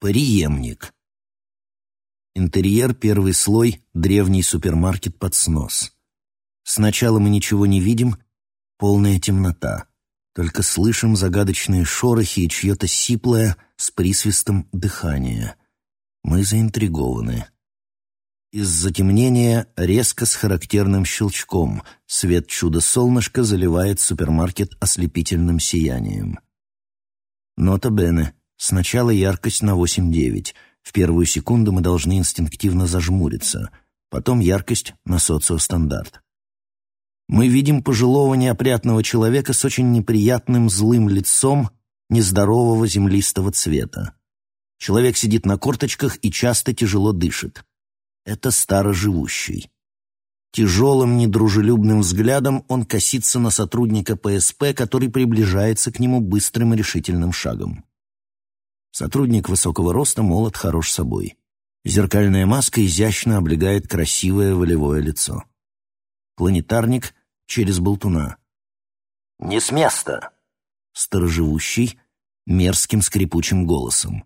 Преемник. Интерьер первый слой, древний супермаркет под снос. Сначала мы ничего не видим, полная темнота. Только слышим загадочные шорохи и чье-то сиплое с присвистом дыхание. Мы заинтригованы. Из затемнения резко с характерным щелчком свет чудо-солнышка заливает супермаркет ослепительным сиянием. Нота Бене. Сначала яркость на 8-9. В первую секунду мы должны инстинктивно зажмуриться. Потом яркость на социостандарт. Мы видим пожилого неопрятного человека с очень неприятным злым лицом нездорового землистого цвета. Человек сидит на корточках и часто тяжело дышит. Это староживущий. Тяжелым, недружелюбным взглядом он косится на сотрудника ПСП, который приближается к нему быстрым решительным шагом. Сотрудник высокого роста, молод, хорош собой. Зеркальная маска изящно облегает красивое волевое лицо. Планетарник через болтуна. «Не с места!» Сторожевущий, мерзким скрипучим голосом.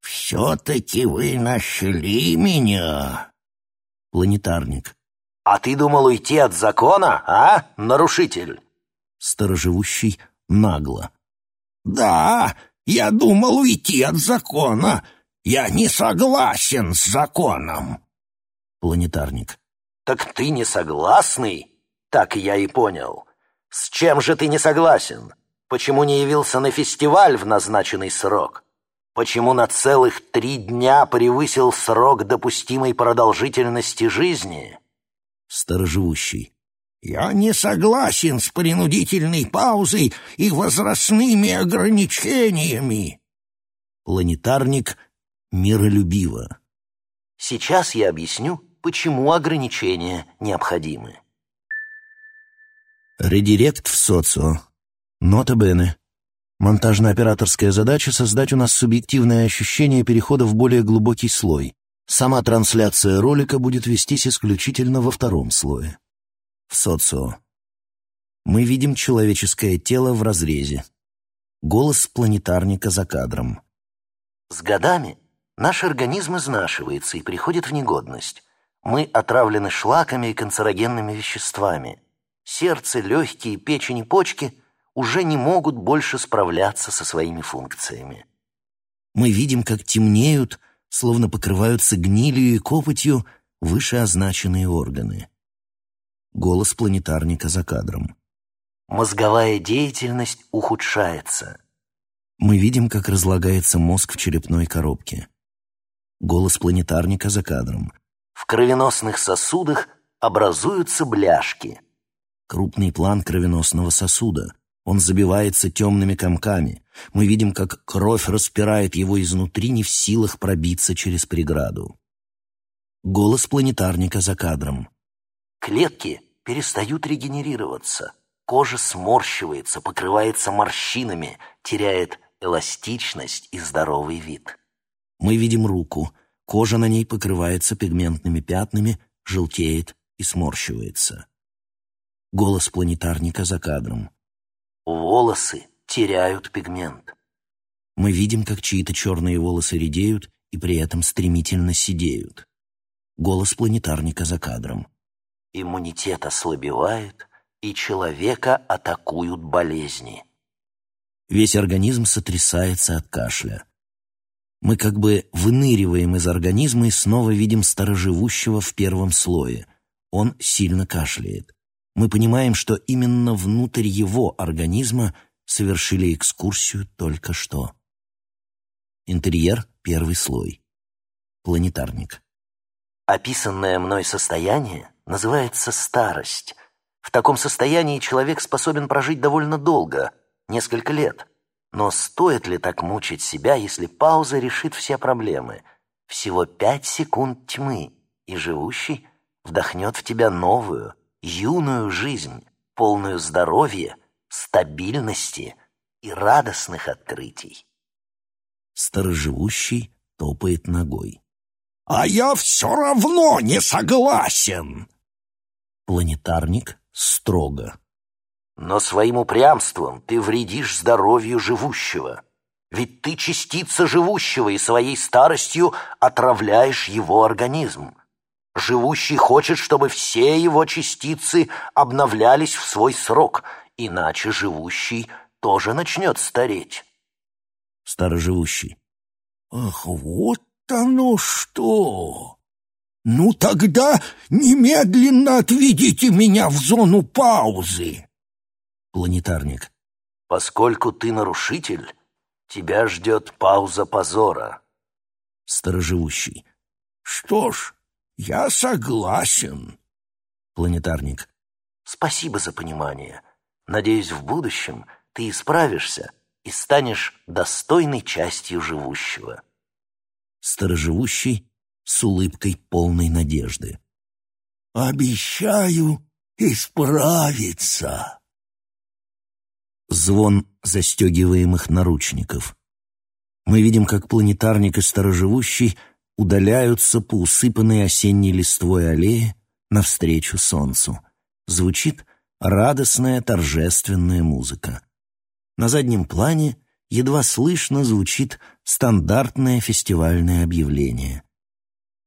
«Все-таки вы нашли меня!» Планетарник. «А ты думал уйти от закона, а, нарушитель?» Сторожевущий нагло. «Да, я думал уйти от закона. Я не согласен с законом». Планетарник. «Так ты не согласный?» «Так я и понял. С чем же ты не согласен? Почему не явился на фестиваль в назначенный срок? Почему на целых три дня превысил срок допустимой продолжительности жизни?» Сторожевущий. «Я не согласен с принудительной паузой и возрастными ограничениями». Планетарник миролюбиво. «Сейчас я объясню, почему ограничения необходимы». Редирект в социо. Нота Бене. Монтажно-операторская задача — создать у нас субъективное ощущение перехода в более глубокий слой. Сама трансляция ролика будет вестись исключительно во втором слое. В социо. Мы видим человеческое тело в разрезе. Голос планетарника за кадром. С годами наш организм изнашивается и приходит в негодность. Мы отравлены шлаками и канцерогенными веществами. Сердце, легкие, печень и почки уже не могут больше справляться со своими функциями. Мы видим, как темнеют, словно покрываются гнилью и копотью вышеозначенные органы. Голос планетарника за кадром. Мозговая деятельность ухудшается. Мы видим, как разлагается мозг в черепной коробке. Голос планетарника за кадром. В кровеносных сосудах образуются бляшки. Крупный план кровеносного сосуда. Он забивается темными комками. Мы видим, как кровь распирает его изнутри, не в силах пробиться через преграду. Голос планетарника за кадром. Клетки перестают регенерироваться. Кожа сморщивается, покрывается морщинами, теряет эластичность и здоровый вид. Мы видим руку. Кожа на ней покрывается пигментными пятнами, желтеет и сморщивается. Голос планетарника за кадром. Волосы теряют пигмент. Мы видим, как чьи-то черные волосы редеют и при этом стремительно сидеют. Голос планетарника за кадром. Иммунитет ослабевает, и человека атакуют болезни. Весь организм сотрясается от кашля. Мы как бы выныриваем из организма и снова видим староживущего в первом слое. Он сильно кашляет мы понимаем, что именно внутрь его организма совершили экскурсию только что. Интерьер — первый слой. Планетарник. Описанное мной состояние называется старость. В таком состоянии человек способен прожить довольно долго, несколько лет. Но стоит ли так мучить себя, если пауза решит все проблемы? Всего пять секунд тьмы, и живущий вдохнет в тебя новую, юную жизнь, полную здоровья, стабильности и радостных открытий. Староживущий топает ногой. «А я все равно не согласен!» Планетарник строго. «Но своим упрямством ты вредишь здоровью живущего. Ведь ты частица живущего и своей старостью отравляешь его организм. Живущий хочет, чтобы все его частицы обновлялись в свой срок, иначе живущий тоже начнет стареть. Староживущий. Ах, вот оно что! Ну тогда немедленно отведите меня в зону паузы. Планетарник. Поскольку ты нарушитель, тебя ждет пауза позора. Староживущий. Что ж, я согласен. Планетарник. Спасибо за понимание. Надеюсь, в будущем ты исправишься и станешь достойной частью живущего. Староживущий с улыбкой полной надежды. «Обещаю исправиться!» Звон застегиваемых наручников. Мы видим, как планетарник и староживущий удаляются по усыпанной осенней листвой аллее навстречу солнцу. Звучит радостная торжественная музыка. На заднем плане едва слышно звучит стандартное фестивальное объявление.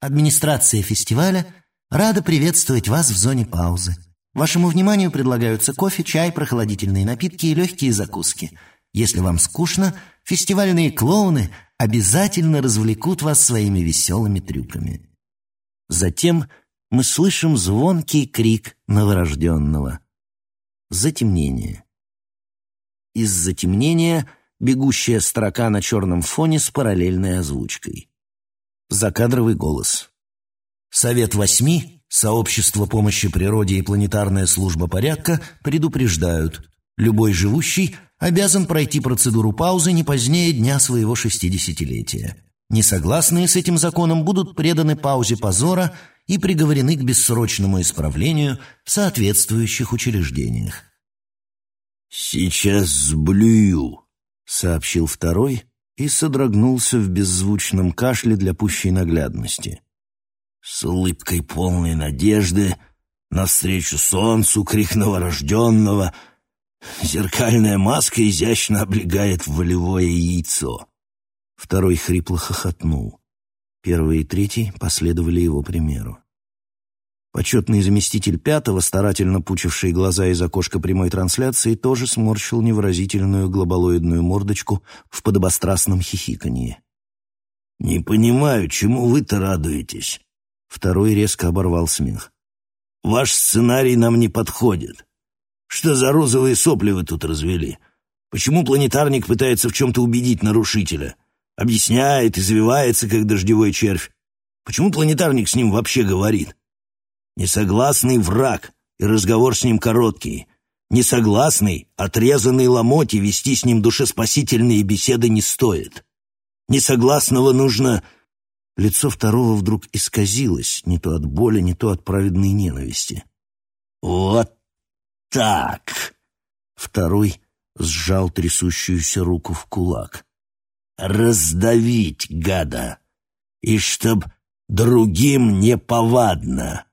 Администрация фестиваля рада приветствовать вас в зоне паузы. Вашему вниманию предлагаются кофе, чай, прохладительные напитки и легкие закуски. Если вам скучно, фестивальные клоуны обязательно развлекут вас своими веселыми трюками. Затем мы слышим звонкий крик новорожденного. Затемнение. Из затемнения бегущая строка на черном фоне с параллельной озвучкой. Закадровый голос. Совет восьми, Сообщество помощи природе и планетарная служба порядка предупреждают, любой живущий обязан пройти процедуру паузы не позднее дня своего шестидесятилетия. Несогласные с этим законом будут преданы паузе позора и приговорены к бессрочному исправлению в соответствующих учреждениях. «Сейчас сблюю», — сообщил второй и содрогнулся в беззвучном кашле для пущей наглядности. С улыбкой полной надежды, навстречу солнцу, крик новорожденного, зеркальная маска изящно облегает волевое яйцо. Второй хрипло хохотнул. Первый и третий последовали его примеру. Почетный заместитель пятого, старательно пучивший глаза из окошка прямой трансляции, тоже сморщил невыразительную глобалоидную мордочку в подобострастном хихиканье. «Не понимаю, чему вы-то радуетесь?» Второй резко оборвал смех. «Ваш сценарий нам не подходит. Что за розовые сопли вы тут развели? Почему планетарник пытается в чем-то убедить нарушителя? Объясняет, извивается, как дождевой червь. Почему планетарник с ним вообще говорит? Несогласный враг, и разговор с ним короткий. Несогласный, отрезанный ломоть, и вести с ним душеспасительные беседы не стоит. Несогласного нужно... Лицо второго вдруг исказилось, не то от боли, не то от праведной ненависти. «Вот так!» Второй сжал трясущуюся руку в кулак. «Раздавить, гада! И чтоб другим не повадно!»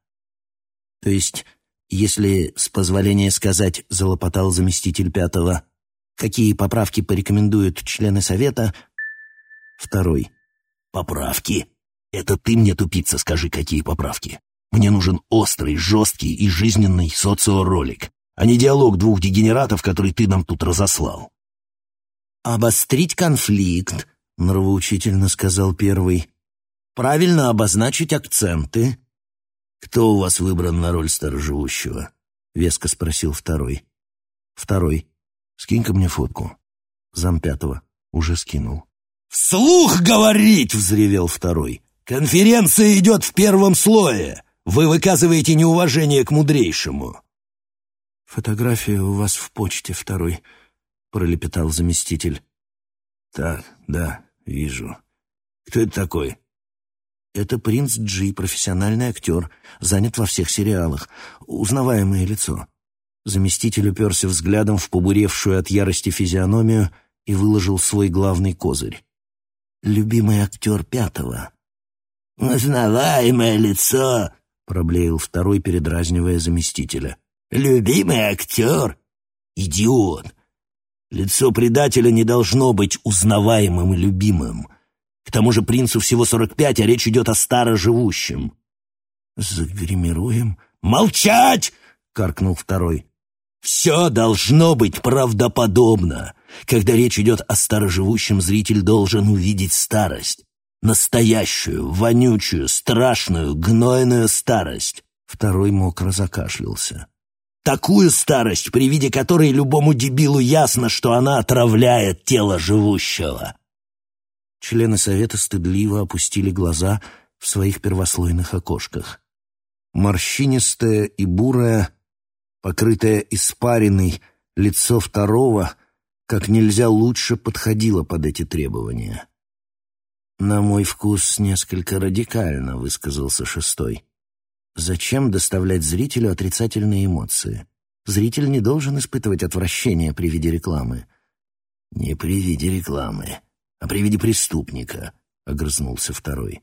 То есть, если, с позволения сказать, залопотал заместитель пятого, какие поправки порекомендуют члены совета? Второй. Поправки? Это ты мне, тупица, скажи, какие поправки. Мне нужен острый, жесткий и жизненный социоролик, а не диалог двух дегенератов, который ты нам тут разослал. «Обострить конфликт», — нравоучительно сказал первый. «Правильно обозначить акценты, «Кто у вас выбран на роль сторожевущего?» — веско спросил второй. «Второй. Скинь-ка мне фотку». Зам пятого. Уже скинул. «Вслух говорить!» — взревел второй. «Конференция идет в первом слое. Вы выказываете неуважение к мудрейшему». «Фотография у вас в почте, второй», — пролепетал заместитель. «Так, да, вижу. Кто это такой?» Это принц Джи, профессиональный актер, занят во всех сериалах. Узнаваемое лицо. Заместитель уперся взглядом в побуревшую от ярости физиономию и выложил свой главный козырь. Любимый актер пятого. «Узнаваемое лицо!» — проблеял второй, передразнивая заместителя. «Любимый актер? Идиот! Лицо предателя не должно быть узнаваемым и любимым. К тому же принцу всего сорок пять, а речь идет о староживущем. «Загримируем?» «Молчать!» — каркнул второй. «Все должно быть правдоподобно. Когда речь идет о староживущем, зритель должен увидеть старость. Настоящую, вонючую, страшную, гнойную старость». Второй мокро закашлялся. Такую старость, при виде которой любому дебилу ясно, что она отравляет тело живущего. Члены совета стыдливо опустили глаза в своих первослойных окошках. Морщинистое и бурое, покрытое испариной, лицо второго как нельзя лучше подходило под эти требования. «На мой вкус несколько радикально», — высказался шестой. Зачем доставлять зрителю отрицательные эмоции? Зритель не должен испытывать отвращение при виде рекламы. «Не при виде рекламы, а при виде преступника», — огрызнулся второй.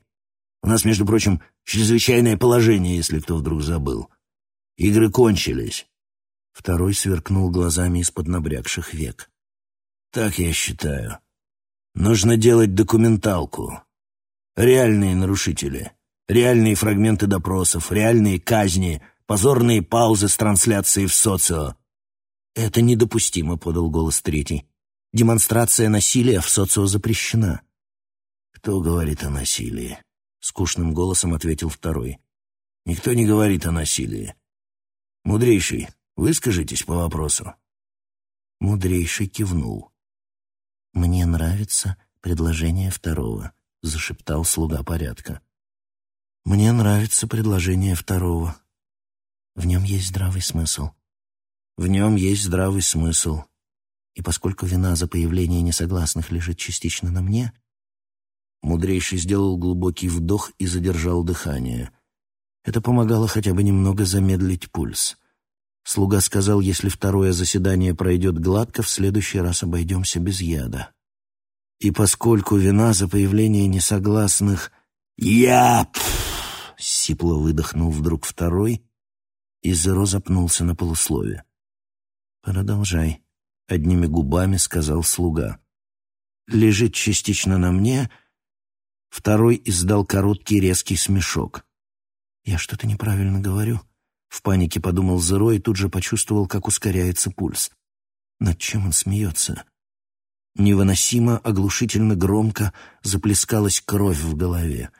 «У нас, между прочим, чрезвычайное положение, если кто вдруг забыл. Игры кончились». Второй сверкнул глазами из-под набрякших век. «Так я считаю. Нужно делать документалку. Реальные нарушители. Реальные фрагменты допросов, реальные казни, позорные паузы с трансляцией в социо. «Это недопустимо», — подал голос третий. «Демонстрация насилия в социо запрещена». «Кто говорит о насилии?» — скучным голосом ответил второй. «Никто не говорит о насилии. Мудрейший, выскажитесь по вопросу». Мудрейший кивнул. «Мне нравится предложение второго», — зашептал слуга порядка. Мне нравится предложение второго. В нем есть здравый смысл. В нем есть здравый смысл. И поскольку вина за появление несогласных лежит частично на мне, мудрейший сделал глубокий вдох и задержал дыхание. Это помогало хотя бы немного замедлить пульс. Слуга сказал, если второе заседание пройдет гладко, в следующий раз обойдемся без яда. И поскольку вина за появление несогласных... «Я...» — сипло выдохнул вдруг второй, и Зеро запнулся на полуслове. «Продолжай», — одними губами сказал слуга. «Лежит частично на мне...» Второй издал короткий резкий смешок. «Я что-то неправильно говорю?» В панике подумал Зеро и тут же почувствовал, как ускоряется пульс. Над чем он смеется? Невыносимо, оглушительно громко заплескалась кровь в голове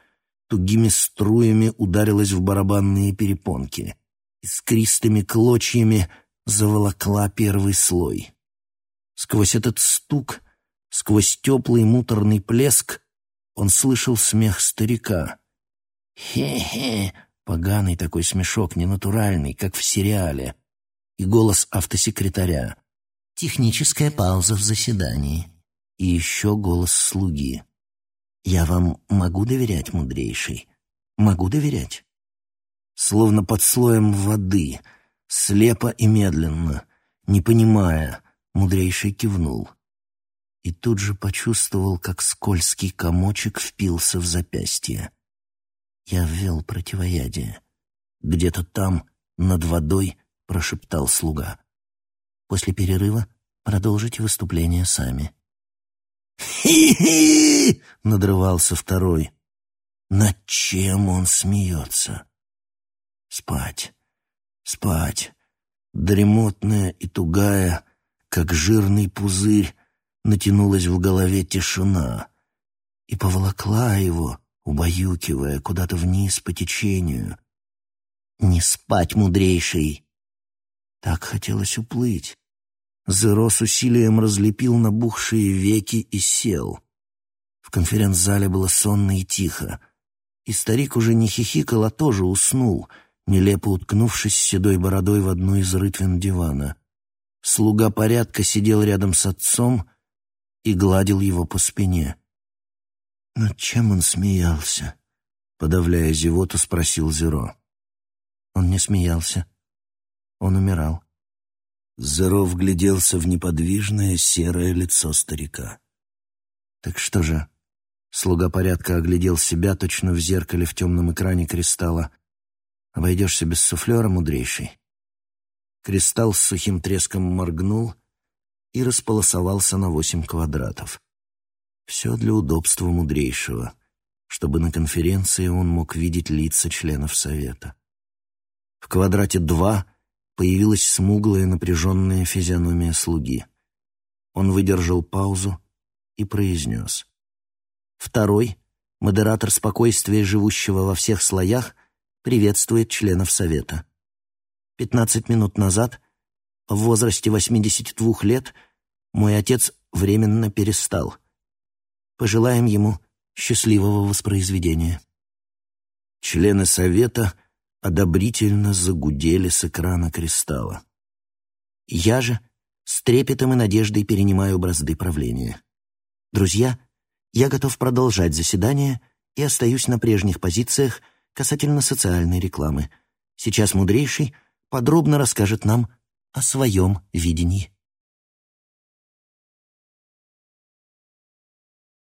тугими струями ударилась в барабанные перепонки. Искристыми клочьями заволокла первый слой. Сквозь этот стук, сквозь теплый муторный плеск, он слышал смех старика. «Хе-хе!» Поганый такой смешок, ненатуральный, как в сериале. И голос автосекретаря. Техническая пауза в заседании. И еще голос слуги. Я вам могу доверять, мудрейший? Могу доверять? Словно под слоем воды, слепо и медленно, не понимая, мудрейший кивнул. И тут же почувствовал, как скользкий комочек впился в запястье. Я ввел противоядие. Где-то там, над водой, прошептал слуга. После перерыва продолжите выступление сами. «Хи-хи!» — надрывался второй. Над чем он смеется? Спать, спать. Дремотная и тугая, как жирный пузырь, натянулась в голове тишина и поволокла его, убаюкивая куда-то вниз по течению. Не спать, мудрейший! Так хотелось уплыть. Зеро с усилием разлепил набухшие веки и сел. В конференц-зале было сонно и тихо. И старик уже не хихикал, а тоже уснул, нелепо уткнувшись седой бородой в одну из рытвин дивана. Слуга порядка сидел рядом с отцом и гладил его по спине. «Над чем он смеялся?» — подавляя зевоту, спросил Зеро. Он не смеялся. Он умирал. Зеро вгляделся в неподвижное серое лицо старика. «Так что же?» Слуга порядка оглядел себя точно в зеркале в темном экране кристалла. «Обойдешься без суфлера, мудрейший?» Кристалл с сухим треском моргнул и располосовался на восемь квадратов. Все для удобства мудрейшего, чтобы на конференции он мог видеть лица членов Совета. В квадрате два появилась смуглая напряженная физиономия слуги. Он выдержал паузу и произнес. Второй, модератор спокойствия, живущего во всех слоях, приветствует членов Совета. Пятнадцать минут назад, в возрасте 82 лет, мой отец временно перестал. Пожелаем ему счастливого воспроизведения. Члены Совета одобрительно загудели с экрана кристалла. Я же с трепетом и надеждой перенимаю бразды правления. Друзья, я готов продолжать заседание и остаюсь на прежних позициях касательно социальной рекламы. Сейчас мудрейший подробно расскажет нам о своем видении.